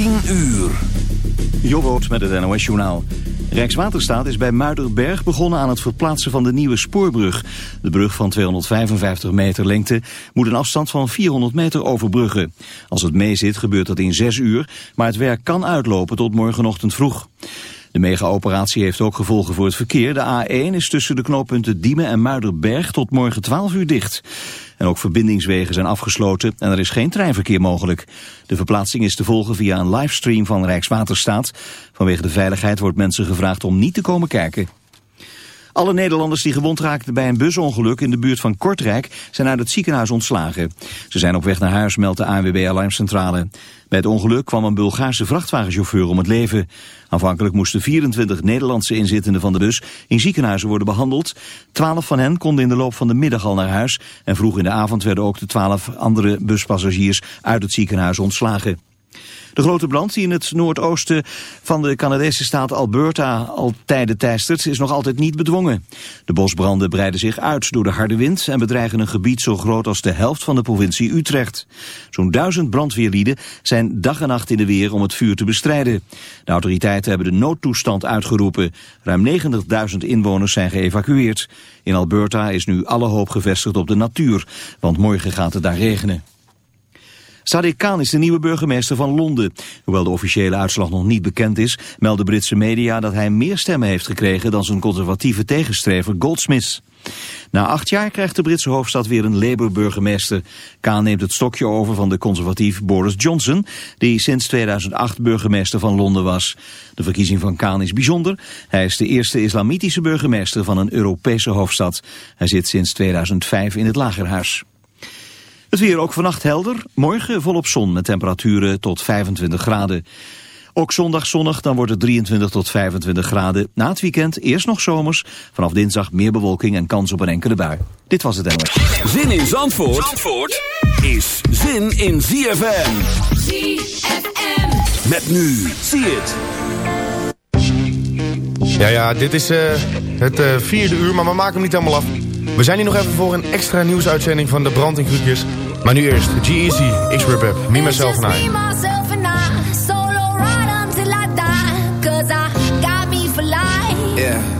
10 uur. Jobboot met het NOS Journaal. Rijkswaterstaat is bij Muiderberg begonnen aan het verplaatsen van de nieuwe spoorbrug. De brug van 255 meter lengte moet een afstand van 400 meter overbruggen. Als het meezit gebeurt dat in 6 uur, maar het werk kan uitlopen tot morgenochtend vroeg. De mega-operatie heeft ook gevolgen voor het verkeer. De A1 is tussen de knooppunten Diemen en Muiderberg tot morgen 12 uur dicht. En ook verbindingswegen zijn afgesloten en er is geen treinverkeer mogelijk. De verplaatsing is te volgen via een livestream van Rijkswaterstaat. Vanwege de veiligheid wordt mensen gevraagd om niet te komen kijken. Alle Nederlanders die gewond raakten bij een busongeluk in de buurt van Kortrijk zijn uit het ziekenhuis ontslagen. Ze zijn op weg naar huis, meldt de ANWB Alarmcentrale. Bij het ongeluk kwam een Bulgaarse vrachtwagenchauffeur om het leven. Aanvankelijk moesten 24 Nederlandse inzittenden van de bus in ziekenhuizen worden behandeld. Twaalf van hen konden in de loop van de middag al naar huis. En vroeg in de avond werden ook de twaalf andere buspassagiers uit het ziekenhuis ontslagen. De grote brand die in het noordoosten van de Canadese staat Alberta al tijden teistert is nog altijd niet bedwongen. De bosbranden breiden zich uit door de harde wind en bedreigen een gebied zo groot als de helft van de provincie Utrecht. Zo'n duizend brandweerlieden zijn dag en nacht in de weer om het vuur te bestrijden. De autoriteiten hebben de noodtoestand uitgeroepen. Ruim 90.000 inwoners zijn geëvacueerd. In Alberta is nu alle hoop gevestigd op de natuur, want morgen gaat het daar regenen. Sadiq Khan is de nieuwe burgemeester van Londen. Hoewel de officiële uitslag nog niet bekend is, melden Britse media dat hij meer stemmen heeft gekregen dan zijn conservatieve tegenstrever Goldsmith. Na acht jaar krijgt de Britse hoofdstad weer een Labour-burgemeester. Khan neemt het stokje over van de conservatief Boris Johnson, die sinds 2008 burgemeester van Londen was. De verkiezing van Khan is bijzonder. Hij is de eerste islamitische burgemeester van een Europese hoofdstad. Hij zit sinds 2005 in het Lagerhuis. Het weer ook vannacht helder. Morgen volop zon met temperaturen tot 25 graden. Ook zondag zonnig, dan wordt het 23 tot 25 graden. Na het weekend eerst nog zomers. Vanaf dinsdag meer bewolking en kans op een enkele bui. Dit was het NOS. Zin in Zandvoort, Zandvoort is zin in ZFM. ZFM. Met nu, zie het. Ja, ja, dit is uh, het uh, vierde uur, maar we maken hem niet helemaal af. We zijn hier nog even voor een extra nieuwsuitzending van de Brand in. Maar nu eerst G-Eazy, X-Rip Me, Myself and I. Yeah.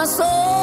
My soul.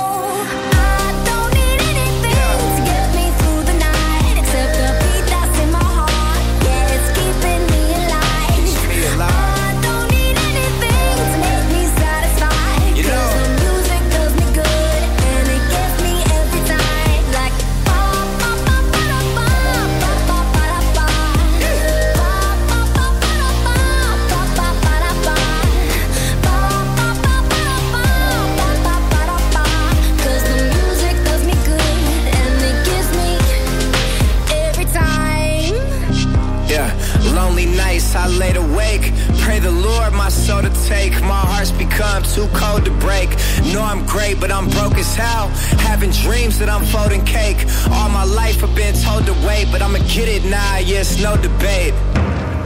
Take. My heart's become too cold to break. Know I'm great, but I'm broke as hell. Having dreams that I'm folding cake. All my life I've been told to wait, but I'ma get it now, yes, no debate.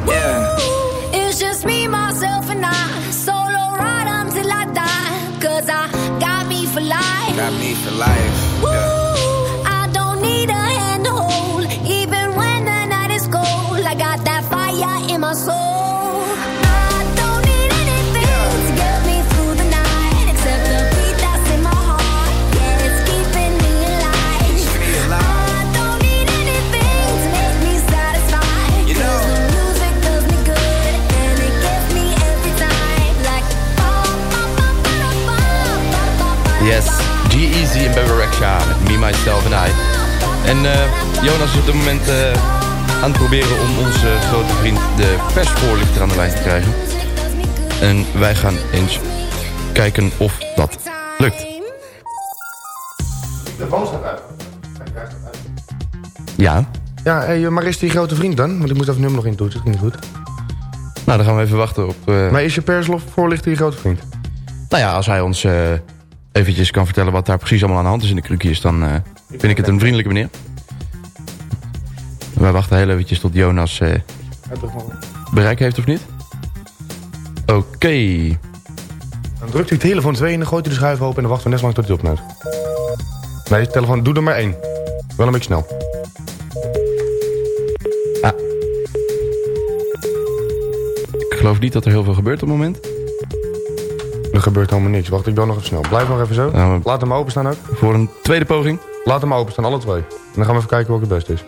Yeah. It's just me, myself, and I. Solo ride until I die. Cause I got me for life. Got me for life. Yeah. G-Eazy en Bebe Rexha met Me, Myself and I. En eh, Jonas is op dit moment eh, aan het proberen om onze grote vriend de persvoorlichter aan de lijn te krijgen. En wij gaan eens kijken of dat lukt. De telefoon staat uit. Ja, Ja, hey, maar is die grote vriend dan? Want ik moest even nummer nog in toetsen, dat ging niet goed. nou dan gaan we even wachten op... eh, Maar is je persvoorlichter je grote vriend? Nou ja, als hij ons eh, eventjes kan vertellen wat daar precies allemaal aan de hand is in de krukjes... dan eh, vind ik het een vriendelijke meneer. Wij wachten heel eventjes tot Jonas eh, bereik heeft of niet. Oké. Dan drukt hij telefoon 2 en dan gooit hij de schuif open en dan wachten we net zo lang tot hij opneemt. Nee, telefoon, doe er maar één. Wel een beetje snel. Ah. Ik geloof niet dat er heel veel gebeurt op het moment. Er gebeurt helemaal niks. Wacht, ik bel nog even snel. Blijf nog even zo. Nou, Laat hem openstaan ook. Voor een tweede poging. Laat hem openstaan, alle twee. En dan gaan we even kijken welke het beste is.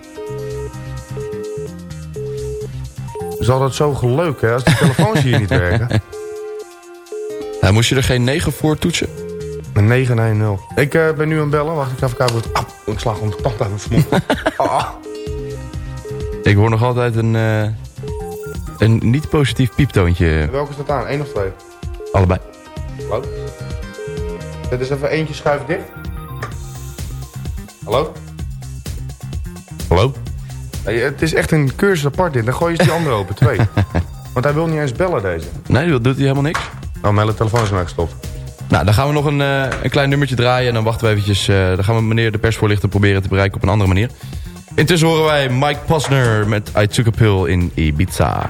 Is altijd zo leuk, hè, als de telefoons hier niet werken. Nou, moest je er geen 9 voor toetsen? Een 910. Ik eh, ben nu aan het bellen. Wacht, ik ga even kijken wat... Ah, ik slag om de tand uit mijn mond. Ah. Ik hoor nog altijd een, eh, een niet positief pieptoontje. Welke dat aan? Eén of twee? Allebei. Hallo? Zet eens even eentje schuif dicht. Hallo? Hallo? Hey, het is echt een cursus apart dit. Dan gooi je eens die andere open, twee. Want hij wil niet eens bellen, deze. Nee, dat doet hij helemaal niks. Oh, mijn hele telefoon is nou gestopt. Nou, dan gaan we nog een, eh, een klein nummertje draaien. En dan wachten we eventjes. eh, dan gaan we meneer de persvoorlichter proberen te bereiken op een andere manier. Intussen horen wij Mike Posner met I Took a Pill in Ibiza.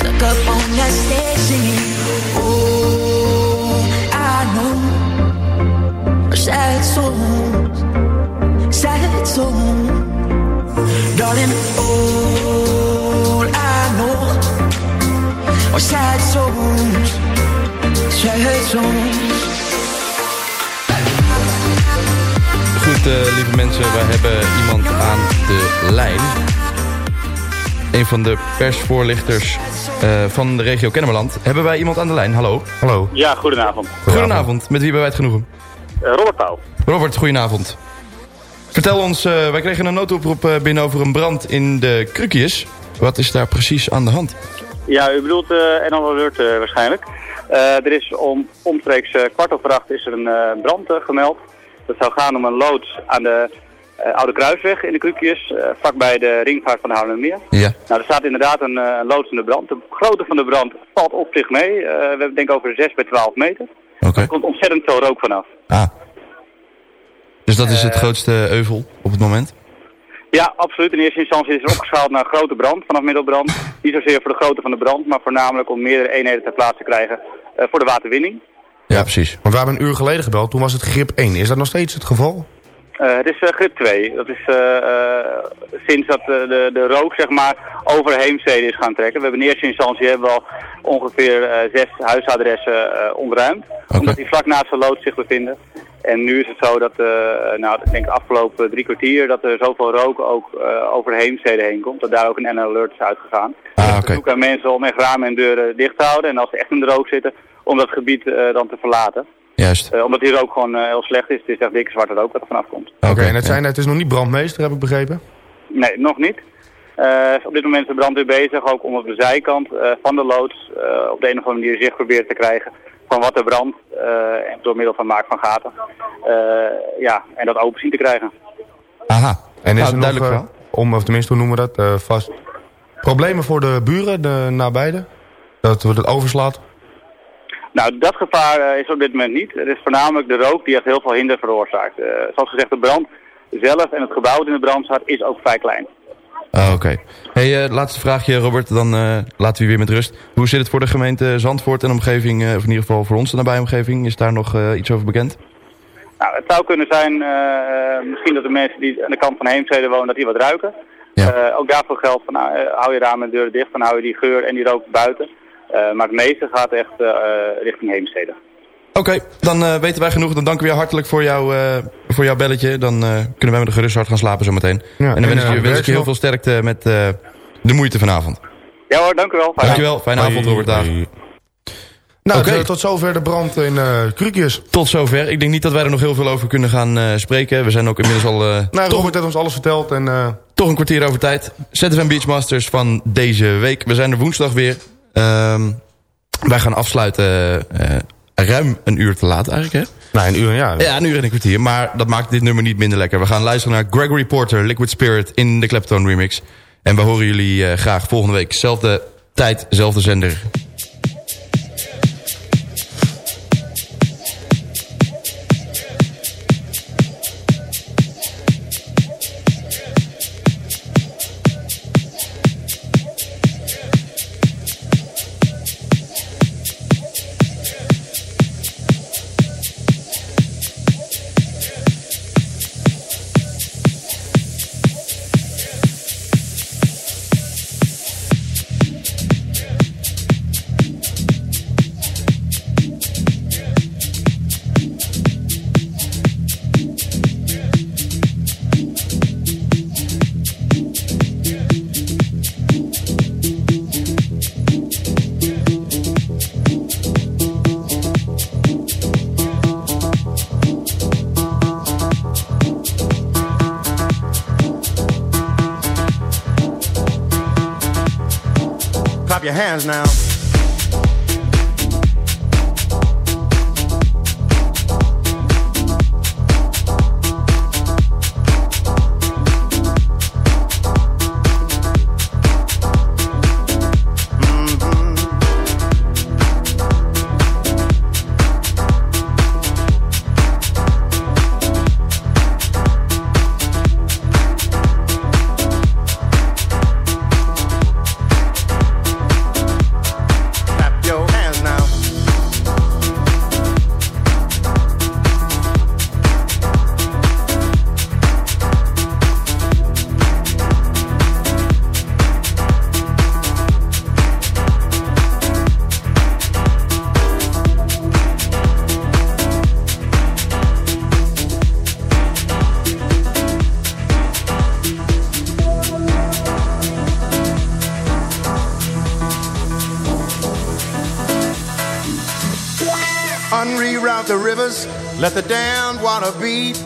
Stuck up on that stage singing. Oh, I know sad songs, sad songs. Darling, all I know are sad songs, sad songs. Eh, lieve mensen, we hebben iemand aan de lijn. Een van de persvoorlichters eh, van de regio Kennemerland. Hebben wij iemand aan de lijn? Hallo. Hallo. Ja, goedenavond. Goedenavond. Met wie hebben wij het genoegen? Uh, Robert Pauw. Robert, goedenavond. Vertel ons, uh, wij kregen een noodoproep uh, binnen over een brand in de Krukjes. Wat is daar precies aan de hand? Ja, u bedoelt uh, NL Alert waarschijnlijk. er is om, omstreeks kwart over acht is er een brand gemeld. Dat zou gaan om een loods aan de Oude Kruisweg in de Krukjes, vlakbij de ringvaart van de Haarlemmermeer. Ja. Nou, er staat inderdaad een loods in de brand. De grootte van de brand valt op zich mee. we hebben denk ik over 6 bij 12 meter. Oké. Okay. Er komt ontzettend veel rook vanaf. Ah. Dus dat is het grootste euvel op het moment? Ja, absoluut. In eerste instantie is er opgeschaald naar grote brand, vanaf middelbrand. Niet zozeer voor de grootte van de brand, maar voornamelijk om meerdere eenheden ter plaatse te krijgen uh, voor de waterwinning. Ja, precies. Want we hebben een uur geleden gebeld, toen was het grip 1. Is dat nog steeds het geval? Uh, het is uh, grip 2. Dat is sinds dat de, de rook zeg maar over Heemstede is gaan trekken. We hebben in eerste instantie hebben we al ongeveer zes huisadressen ontruimd. Okay. Omdat die vlak naast de loods zich bevinden. En nu is het zo dat, uh, nou, ik denk de afgelopen drie kwartier, dat er zoveel rook ook uh, over Heemstede heen komt. Dat daar ook een NL-alert is uitgegaan. Ah. Okay. zoeken mensen om echt ramen en deuren dicht te houden. En als ze echt in de rook zitten, om dat gebied uh, dan te verlaten. Juist. Uh, omdat die rook gewoon uh, heel slecht is. Het is echt dikke zwarte rook dat er vanaf komt. Oké, okay, en het, zijn, het is nog niet brandmeester, heb ik begrepen? Nee, nog niet. Uh, op dit moment is de brandweer bezig, ook om op de zijkant van de loods op de een of andere manier zicht proberen te krijgen van wat er brandt uh, door middel van maak van gaten. Uh, ja, en dat open zien te krijgen. Aha. En is Nou, er duidelijk nog, om, of tenminste hoe noemen we dat, uh, vast problemen voor de buren, de nabijden? Dat we dat overslaat? Nou, dat gevaar is op dit moment niet. Het is voornamelijk de rook die echt heel veel hinder veroorzaakt. zoals gezegd, de brand zelf en het gebouw dat in de brand staat is ook vrij klein. Ah, Oké. Okay. Hey, uh, laatste vraagje Robert, dan uh, laten we weer met rust. Hoe zit het voor de gemeente Zandvoort en omgeving, uh, of in ieder geval voor ons de nabije omgeving? Is daar nog iets over bekend? Nou, het zou kunnen zijn, misschien dat de mensen die aan de kant van Heemstede wonen, dat die wat ruiken. Ja. ook daarvoor geldt van, nou, hou je ramen en deuren dicht, dan hou je die geur en die rook buiten. Maar het meeste gaat echt richting Heemstede. Oké, okay, dan uh, weten wij genoeg. Dan danken we je hartelijk voor, jou, uh, voor jouw belletje. Dan uh, kunnen wij met een gerust hart gaan slapen zometeen. Ja, en dan wens ik je, wens ik je heel veel sterkte met de moeite vanavond. Ja hoor, dank u wel. Dank je wel. Fijne avond, Robert Dag. Nou, okay. tot zover de brand in uh, Krukjes. Tot zover. Ik denk niet dat wij er nog heel veel over kunnen gaan uh, spreken. We zijn ook inmiddels al... Uh, nou, toch, Robert heeft ons alles verteld. En, uh... Toch een kwartier over tijd. ZFM Beachmasters van deze week. We zijn er woensdag weer. Um, wij gaan afsluiten ruim een uur te laat eigenlijk, hè? Nou, een uur, ja. Ja, een uur en een kwartier. Maar dat maakt dit nummer niet minder lekker. We gaan luisteren naar Gregory Porter, Liquid Spirit in de Clapton remix. En we horen jullie uh, graag volgende week. Zelfde tijd, zelfde zender. Hands now.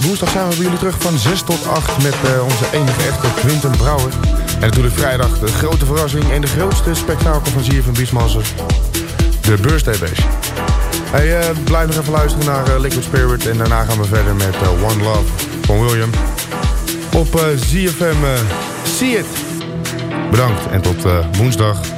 Woensdag zijn we bij jullie terug van 6 tot 8 met uh, onze enige echte Quinten Brouwer. En natuurlijk vrijdag de grote verrassing en de grootste spektakel van ZFM Beachmaster. De Birthday Bash. Hey, uh, blijf nog even luisteren naar uh, Liquid Spirit en daarna gaan we verder met One Love van William. Op ZFM See It. Bedankt en tot woensdag.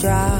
Drive.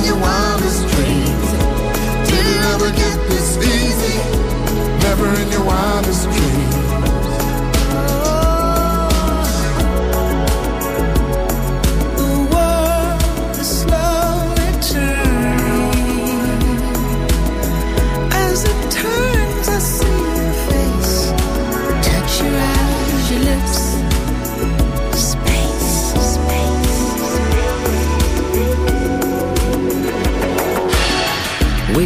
In your wildest dreams. Did it ever get this easy? Never in your wildest dreams.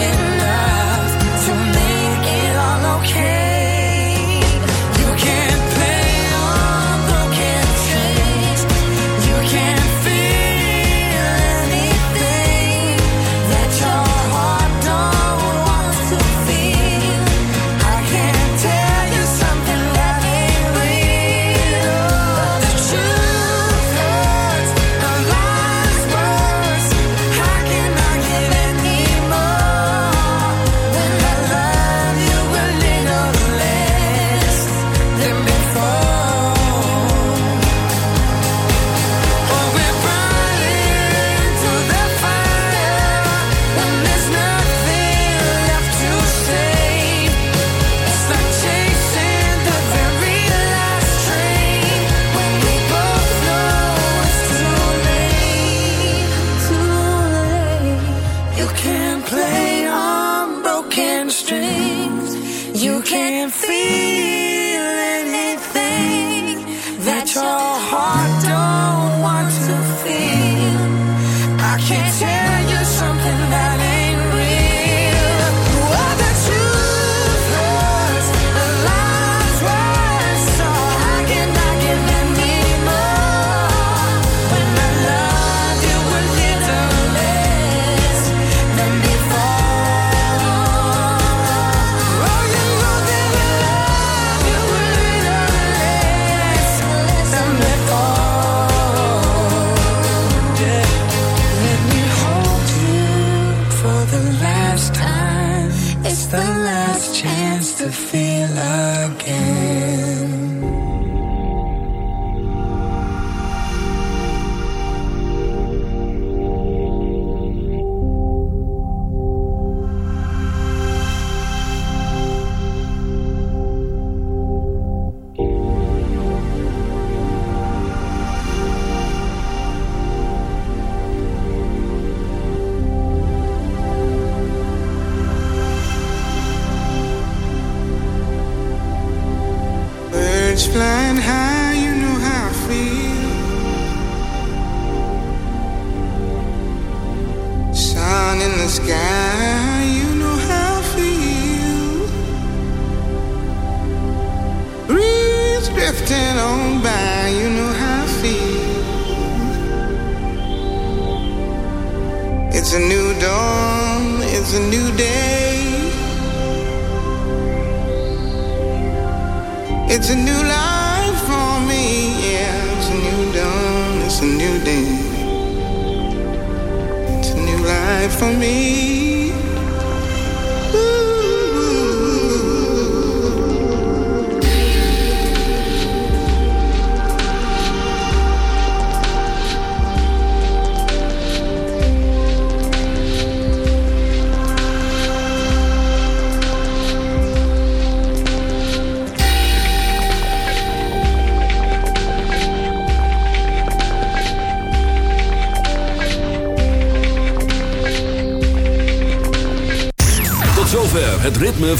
yeah.